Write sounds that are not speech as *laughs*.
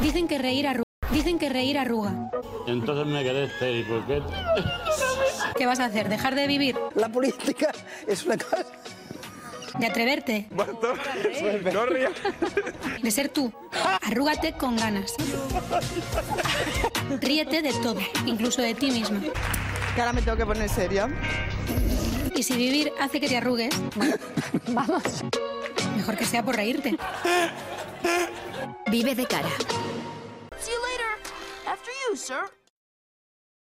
Dicen que reír arruga. Dicen que reír arruga. Entonces me quedé estéril, porque ¿Qué vas a hacer? ¿Dejar de vivir? La política es una cosa... ¿De atreverte? No rías. ¿De ser tú? Arrúgate con ganas. Ríete de todo, incluso de ti mismo. Que ahora me tengo que poner seria. Y si vivir hace que te arrugues, *laughs* Vamos. mejor que sea por reírte. Vive de cara. See you later. After you, sir.